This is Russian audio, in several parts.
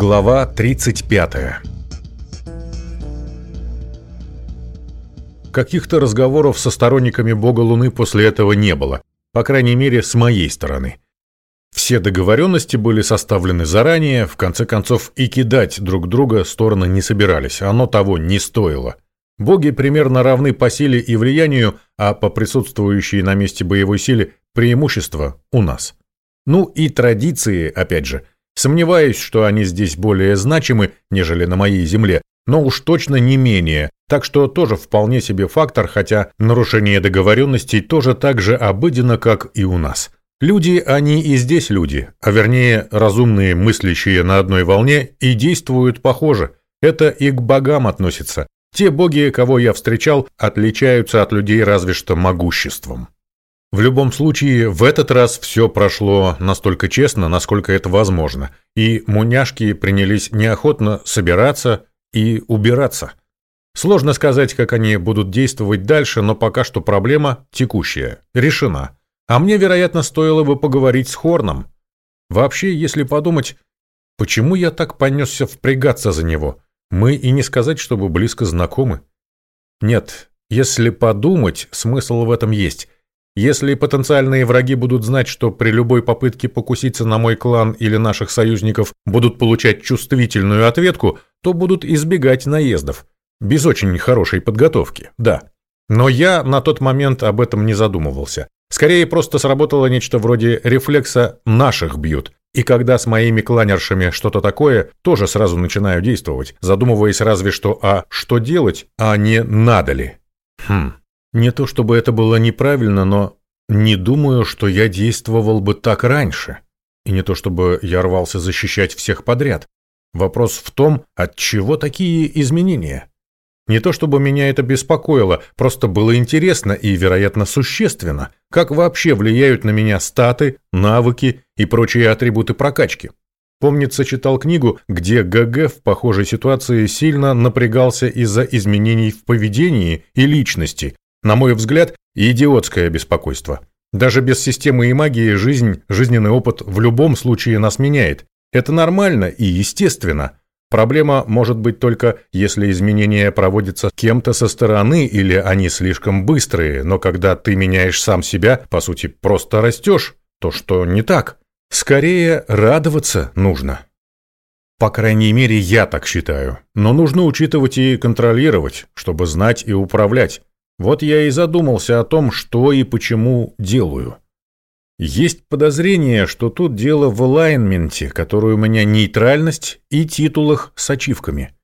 Глава 35 Каких-то разговоров со сторонниками бога Луны после этого не было, по крайней мере, с моей стороны. Все договоренности были составлены заранее, в конце концов и кидать друг друга стороны не собирались, оно того не стоило. Боги примерно равны по силе и влиянию, а по присутствующей на месте боевой силе преимущество у нас. Ну и традиции, опять же – Сомневаюсь, что они здесь более значимы, нежели на моей земле, но уж точно не менее, так что тоже вполне себе фактор, хотя нарушение договоренностей тоже так же обыденно, как и у нас. Люди, они и здесь люди, а вернее разумные, мыслящие на одной волне и действуют похоже. Это и к богам относится. Те боги, кого я встречал, отличаются от людей разве что могуществом. В любом случае, в этот раз все прошло настолько честно, насколько это возможно, и муняшки принялись неохотно собираться и убираться. Сложно сказать, как они будут действовать дальше, но пока что проблема текущая, решена. А мне, вероятно, стоило бы поговорить с Хорном. Вообще, если подумать, почему я так понесся впрягаться за него? Мы и не сказать, чтобы близко знакомы. Нет, если подумать, смысл в этом есть. Если потенциальные враги будут знать, что при любой попытке покуситься на мой клан или наших союзников будут получать чувствительную ответку, то будут избегать наездов. Без очень хорошей подготовки, да. Но я на тот момент об этом не задумывался. Скорее, просто сработало нечто вроде рефлекса «наших бьют». И когда с моими кланершами что-то такое, тоже сразу начинаю действовать, задумываясь разве что «а что делать?», а не «надо ли?». Хм, не то чтобы это было неправильно, но не думаю, что я действовал бы так раньше. И не то чтобы я рвался защищать всех подряд. Вопрос в том, от чего такие изменения? Не то чтобы меня это беспокоило, просто было интересно и, вероятно, существенно, как вообще влияют на меня статы, навыки и прочие атрибуты прокачки. Помнится, читал книгу, где ГГ в похожей ситуации сильно напрягался из-за изменений в поведении и личности, на мой взгляд, идиотское беспокойство. Даже без системы и магии жизнь, жизненный опыт в любом случае нас меняет. Это нормально и естественно. Проблема может быть только, если изменения проводятся кем-то со стороны или они слишком быстрые, но когда ты меняешь сам себя, по сути, просто растешь, то что не так? Скорее, радоваться нужно. По крайней мере, я так считаю. Но нужно учитывать и контролировать, чтобы знать и управлять. Вот я и задумался о том, что и почему делаю. Есть подозрение, что тут дело в алайнменте, который у меня нейтральность, и титулах с ачивками.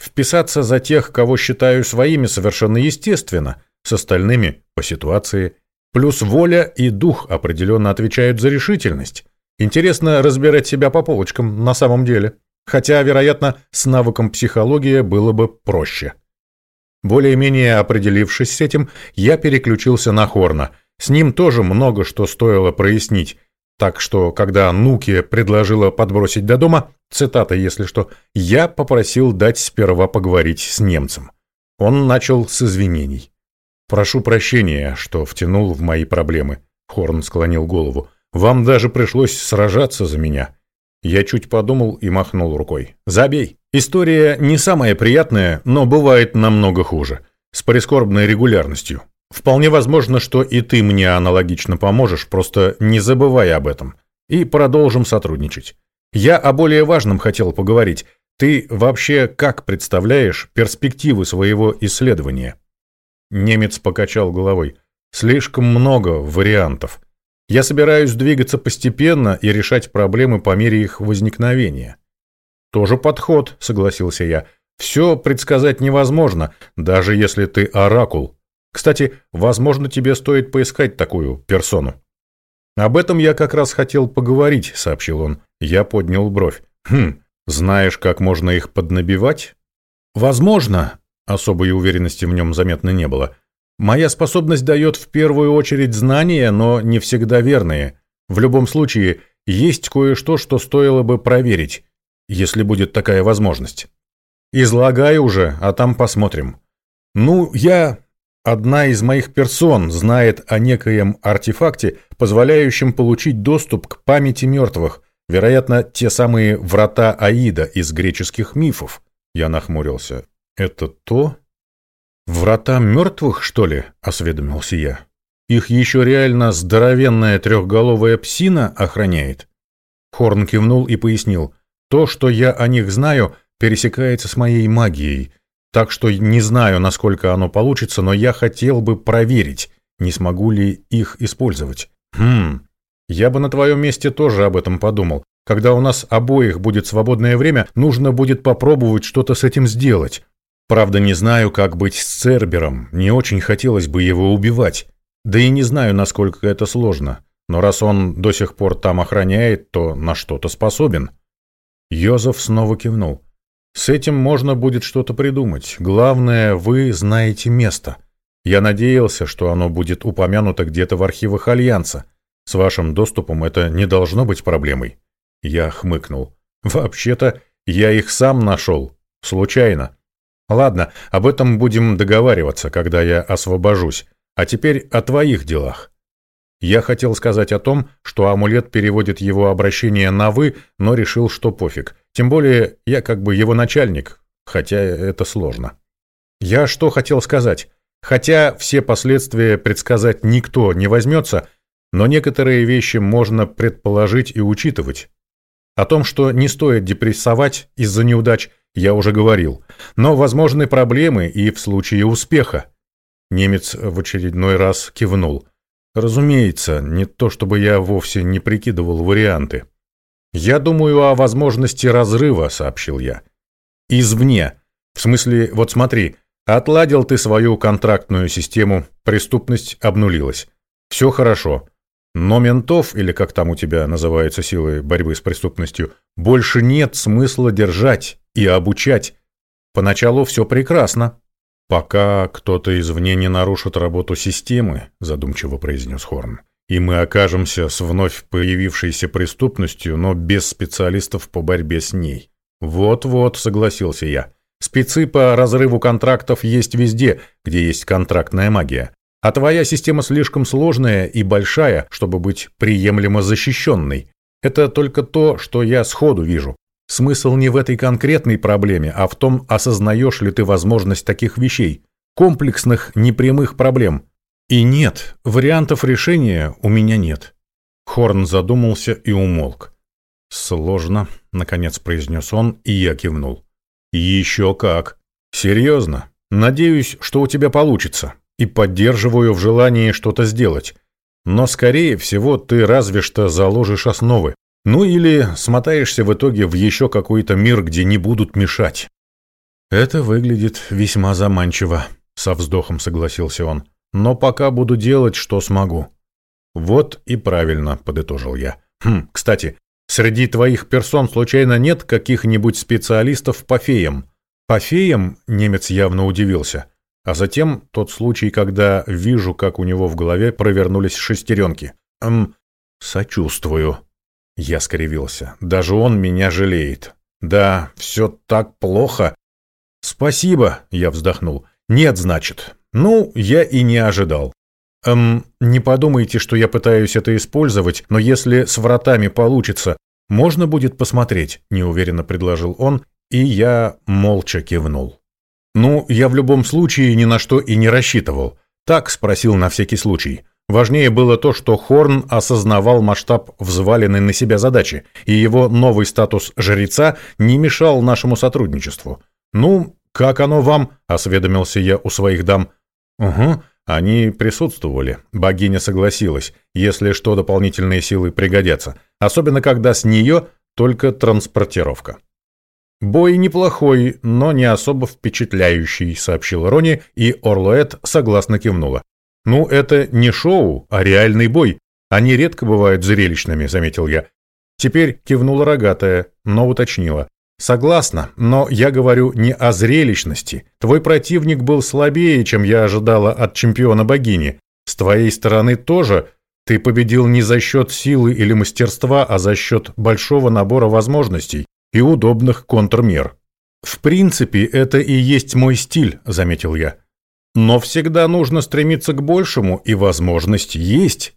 Вписаться за тех, кого считаю своими, совершенно естественно, с остальными – по ситуации. Плюс воля и дух определенно отвечают за решительность. Интересно разбирать себя по полочкам на самом деле. Хотя, вероятно, с навыком психология было бы проще. Более-менее определившись с этим, я переключился на Хорна. С ним тоже много что стоило прояснить. Так что, когда Нуки предложила подбросить до дома, цитата, если что, я попросил дать сперва поговорить с немцем. Он начал с извинений. «Прошу прощения, что втянул в мои проблемы», — Хорн склонил голову. «Вам даже пришлось сражаться за меня». Я чуть подумал и махнул рукой. «Забей!» История не самая приятная, но бывает намного хуже. С прискорбной регулярностью. Вполне возможно, что и ты мне аналогично поможешь, просто не забывай об этом. И продолжим сотрудничать. Я о более важном хотел поговорить. Ты вообще как представляешь перспективы своего исследования? Немец покачал головой. Слишком много вариантов. Я собираюсь двигаться постепенно и решать проблемы по мере их возникновения. «Тоже подход», — согласился я. «Все предсказать невозможно, даже если ты оракул. Кстати, возможно, тебе стоит поискать такую персону». «Об этом я как раз хотел поговорить», — сообщил он. Я поднял бровь. «Хм, знаешь, как можно их поднабивать?» «Возможно», — особой уверенности в нем заметно не было. «Моя способность дает в первую очередь знания, но не всегда верные. В любом случае, есть кое-что, что стоило бы проверить если будет такая возможность. Излагай уже, а там посмотрим. Ну, я... Одна из моих персон знает о некоем артефакте, позволяющем получить доступ к памяти мертвых. Вероятно, те самые врата Аида из греческих мифов. Я нахмурился. Это то? Врата мертвых, что ли? Осведомился я. Их еще реально здоровенная трехголовая псина охраняет? Хорн кивнул и пояснил. То, что я о них знаю, пересекается с моей магией. Так что не знаю, насколько оно получится, но я хотел бы проверить, не смогу ли их использовать. Хм, я бы на твоем месте тоже об этом подумал. Когда у нас обоих будет свободное время, нужно будет попробовать что-то с этим сделать. Правда, не знаю, как быть с Цербером, не очень хотелось бы его убивать. Да и не знаю, насколько это сложно. Но раз он до сих пор там охраняет, то на что-то способен. Йозеф снова кивнул. С этим можно будет что-то придумать. Главное, вы знаете место. Я надеялся, что оно будет упомянуто где-то в архивах Альянса. С вашим доступом это не должно быть проблемой. Я хмыкнул. Вообще-то, я их сам нашел. Случайно. Ладно, об этом будем договариваться, когда я освобожусь. А теперь о твоих делах. Я хотел сказать о том, что амулет переводит его обращение на «вы», но решил, что пофиг. Тем более, я как бы его начальник, хотя это сложно. Я что хотел сказать? Хотя все последствия предсказать никто не возьмется, но некоторые вещи можно предположить и учитывать. О том, что не стоит депрессовать из-за неудач, я уже говорил, но возможны проблемы и в случае успеха. Немец в очередной раз кивнул. Разумеется, не то чтобы я вовсе не прикидывал варианты. Я думаю о возможности разрыва, сообщил я. Извне. В смысле, вот смотри, отладил ты свою контрактную систему, преступность обнулилась. Все хорошо. Но ментов, или как там у тебя называются силы борьбы с преступностью, больше нет смысла держать и обучать. Поначалу все прекрасно. Пока кто-то извне не нарушит работу системы, задумчиво произнес Хорн, и мы окажемся с вновь появившейся преступностью, но без специалистов по борьбе с ней. Вот-вот, согласился я. Спецы по разрыву контрактов есть везде, где есть контрактная магия. А твоя система слишком сложная и большая, чтобы быть приемлемо защищенной. Это только то, что я сходу вижу. Смысл не в этой конкретной проблеме, а в том, осознаешь ли ты возможность таких вещей, комплексных, непрямых проблем. И нет, вариантов решения у меня нет. Хорн задумался и умолк. «Сложно», — наконец произнес он, и я кивнул. «Еще как. Серьезно. Надеюсь, что у тебя получится и поддерживаю в желании что-то сделать. Но, скорее всего, ты разве что заложишь основы. Ну или смотаешься в итоге в еще какой-то мир, где не будут мешать. Это выглядит весьма заманчиво, со вздохом согласился он. Но пока буду делать, что смогу. Вот и правильно, подытожил я. Хм, кстати, среди твоих персон случайно нет каких-нибудь специалистов по феям? По феям немец явно удивился. А затем тот случай, когда вижу, как у него в голове провернулись шестеренки. Эм, сочувствую. Я скривился. Даже он меня жалеет. Да, все так плохо. Спасибо, я вздохнул. Нет, значит. Ну, я и не ожидал. Эм, не подумайте, что я пытаюсь это использовать, но если с вратами получится, можно будет посмотреть, неуверенно предложил он, и я молча кивнул. «Ну, я в любом случае ни на что и не рассчитывал. Так спросил на всякий случай. Важнее было то, что Хорн осознавал масштаб взваленной на себя задачи, и его новый статус жреца не мешал нашему сотрудничеству. «Ну, как оно вам?» – осведомился я у своих дам. «Угу, они присутствовали. Богиня согласилась, если что, дополнительные силы пригодятся. Особенно, когда с нее только транспортировка». «Бой неплохой, но не особо впечатляющий», — сообщил Рони, и Орлоэт согласно кивнула. «Ну, это не шоу, а реальный бой. Они редко бывают зрелищными», — заметил я. Теперь кивнула рогатая, но уточнила. «Согласна, но я говорю не о зрелищности. Твой противник был слабее, чем я ожидала от чемпиона богини. С твоей стороны тоже. Ты победил не за счет силы или мастерства, а за счет большого набора возможностей и удобных контрмер. В принципе, это и есть мой стиль, заметил я. Но всегда нужно стремиться к большему, и возможность есть.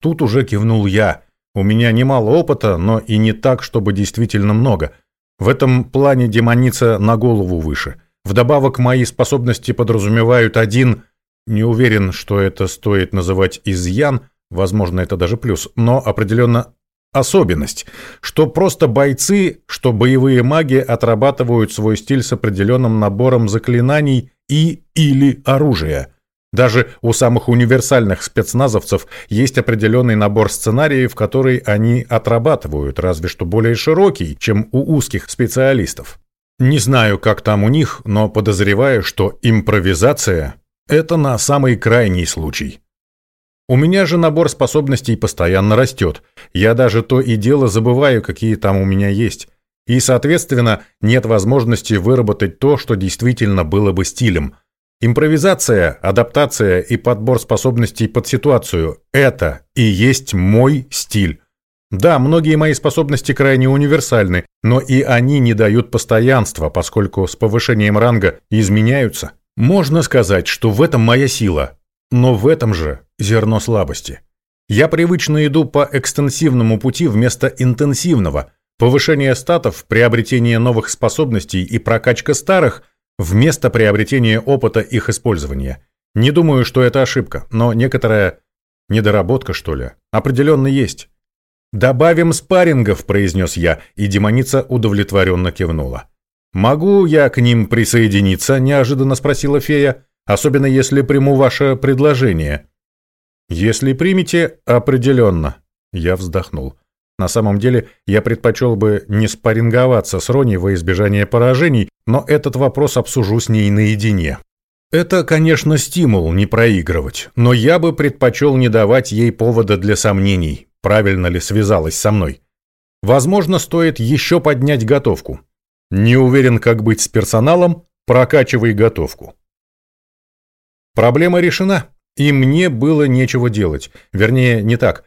Тут уже кивнул я. У меня немало опыта, но и не так, чтобы действительно много. В этом плане демоница на голову выше. Вдобавок мои способности подразумевают один, не уверен, что это стоит называть изъян, возможно, это даже плюс, но определенно особенность, что просто бойцы, что боевые маги отрабатывают свой стиль с определенным набором заклинаний и или оружия. Даже у самых универсальных спецназовцев есть определенный набор сценариев, который они отрабатывают, разве что более широкий, чем у узких специалистов. Не знаю, как там у них, но подозреваю, что импровизация – это на самый крайний случай. У меня же набор способностей постоянно растет. Я даже то и дело забываю, какие там у меня есть. И, соответственно, нет возможности выработать то, что действительно было бы стилем. Импровизация, адаптация и подбор способностей под ситуацию – это и есть мой стиль. Да, многие мои способности крайне универсальны, но и они не дают постоянства, поскольку с повышением ранга изменяются. Можно сказать, что в этом моя сила, но в этом же зерно слабости. Я привычно иду по экстенсивному пути вместо интенсивного. Повышение статов, приобретение новых способностей и прокачка старых вместо приобретения опыта их использования. Не думаю, что это ошибка, но некоторая недоработка, что ли, определенно есть. «Добавим спаррингов», – произнес я, и демоница удовлетворенно кивнула. «Могу я к ним присоединиться?» – неожиданно спросила фея. «Особенно если приму ваше предложение». «Если примете, определенно». Я вздохнул. На самом деле, я предпочел бы не спарринговаться с Рони во избежание поражений, но этот вопрос обсужу с ней наедине. Это, конечно, стимул не проигрывать, но я бы предпочел не давать ей повода для сомнений, правильно ли связалась со мной. Возможно, стоит еще поднять готовку. Не уверен, как быть с персоналом, прокачивай готовку. Проблема решена. И мне было нечего делать. Вернее, не так.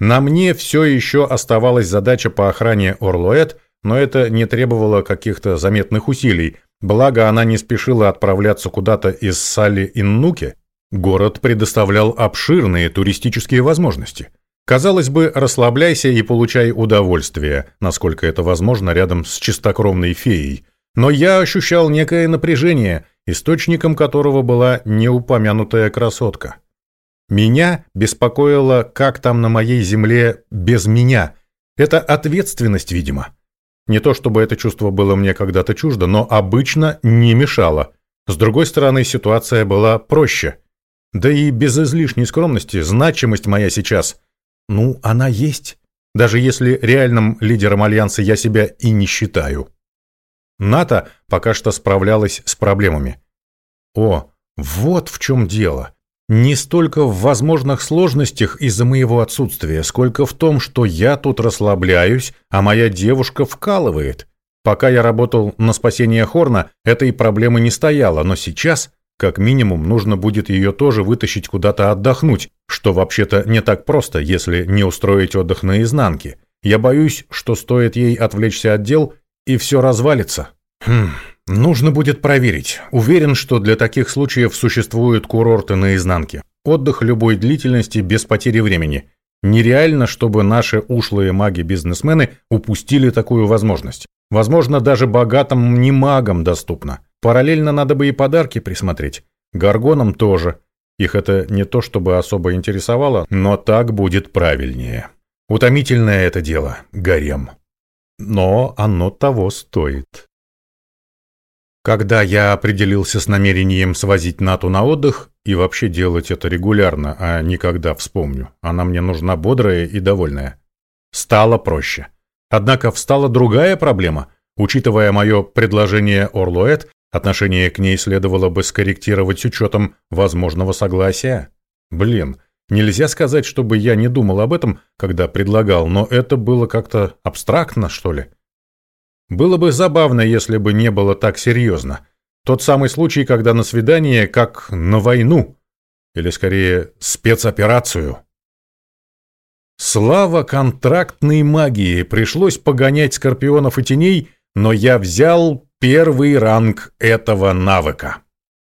На мне все еще оставалась задача по охране Орлоэт, но это не требовало каких-то заметных усилий. Благо, она не спешила отправляться куда-то из Сали-Иннуки. Город предоставлял обширные туристические возможности. Казалось бы, расслабляйся и получай удовольствие, насколько это возможно рядом с чистокровной феей. Но я ощущал некое напряжение – источником которого была неупомянутая красотка. Меня беспокоило, как там на моей земле без меня. Это ответственность, видимо. Не то чтобы это чувство было мне когда-то чуждо, но обычно не мешало. С другой стороны, ситуация была проще. Да и без излишней скромности, значимость моя сейчас, ну, она есть. Даже если реальным лидером Альянса я себя и не считаю. НАТО пока что справлялась с проблемами. О, вот в чем дело. Не столько в возможных сложностях из-за моего отсутствия, сколько в том, что я тут расслабляюсь, а моя девушка вкалывает. Пока я работал на спасение Хорна, этой проблемы не стояло, но сейчас, как минимум, нужно будет ее тоже вытащить куда-то отдохнуть, что вообще-то не так просто, если не устроить отдых наизнанке. Я боюсь, что стоит ей отвлечься от дел, и все развалится. Хм, нужно будет проверить. Уверен, что для таких случаев существуют курорты наизнанке. Отдых любой длительности без потери времени. Нереально, чтобы наши ушлые маги-бизнесмены упустили такую возможность. Возможно, даже богатым не магам доступно. Параллельно надо бы и подарки присмотреть. Гаргонам тоже. Их это не то чтобы особо интересовало, но так будет правильнее. Утомительное это дело, гарем. Но оно того стоит. Когда я определился с намерением свозить Нату на отдых и вообще делать это регулярно, а не когда вспомню, она мне нужна бодрая и довольная, стало проще. Однако встала другая проблема. Учитывая мое предложение Орлуэт, отношение к ней следовало бы скорректировать с учетом возможного согласия. Блин, нельзя сказать, чтобы я не думал об этом, когда предлагал, но это было как-то абстрактно, что ли. Было бы забавно, если бы не было так серьезно. Тот самый случай, когда на свидание, как на войну. Или скорее, спецоперацию. Слава контрактной магии. Пришлось погонять скорпионов и теней, но я взял первый ранг этого навыка.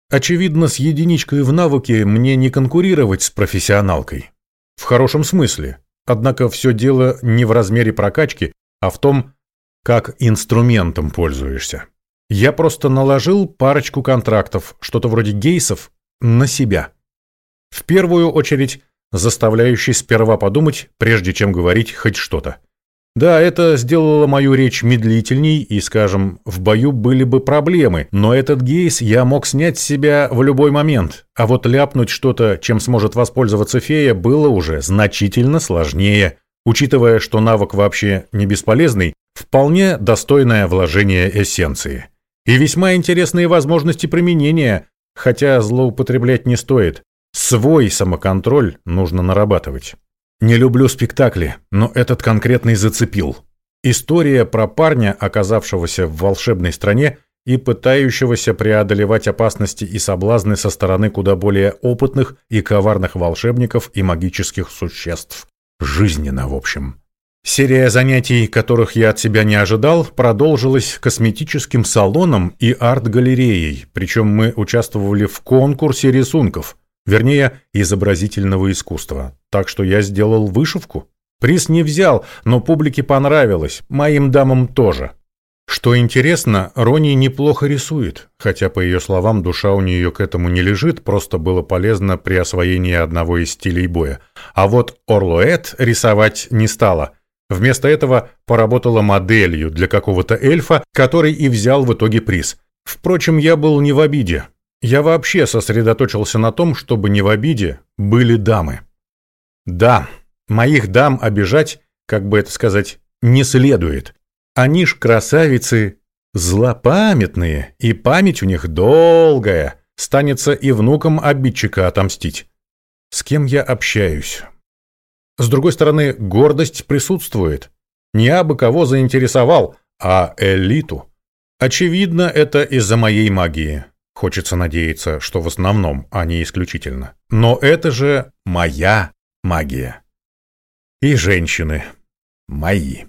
Очевидно, с единичкой в навыке мне не конкурировать с профессионалкой. В хорошем смысле. Однако все дело не в размере прокачки, а в том, как инструментом пользуешься. Я просто наложил парочку контрактов, что-то вроде гейсов, на себя. В первую очередь, заставляющий сперва подумать, прежде чем говорить хоть что-то. Да, это сделало мою речь медлительней, и, скажем, в бою были бы проблемы, но этот гейс я мог снять с себя в любой момент, а вот ляпнуть что-то, чем сможет воспользоваться фея, было уже значительно сложнее, учитывая, что навык вообще не бесполезный, вполне достойное вложение эссенции. И весьма интересные возможности применения, хотя злоупотреблять не стоит. Свой самоконтроль нужно нарабатывать. Не люблю спектакли, но этот конкретный зацепил. История про парня, оказавшегося в волшебной стране и пытающегося преодолевать опасности и соблазны со стороны куда более опытных и коварных волшебников и магических существ. Жизненно, в общем. Серия занятий, которых я от себя не ожидал, продолжилась косметическим салоном и арт-галереей, причем мы участвовали в конкурсе рисунков – Вернее, изобразительного искусства. Так что я сделал вышивку. Приз не взял, но публике понравилось, моим дамам тоже. Что интересно, Рони неплохо рисует, хотя, по ее словам, душа у нее к этому не лежит, просто было полезно при освоении одного из стилей боя. А вот Орлуэт рисовать не стала. Вместо этого поработала моделью для какого-то эльфа, который и взял в итоге приз. Впрочем, я был не в обиде. Я вообще сосредоточился на том, чтобы не в обиде были дамы. Да, моих дам обижать, как бы это сказать, не следует. Они ж красавицы злопамятные, и память у них долгая, станется и внукам обидчика отомстить. С кем я общаюсь? С другой стороны, гордость присутствует. Не абы кого заинтересовал, а элиту. Очевидно, это из-за моей магии. Хочется надеяться, что в основном, а не исключительно. Но это же моя магия. И женщины мои.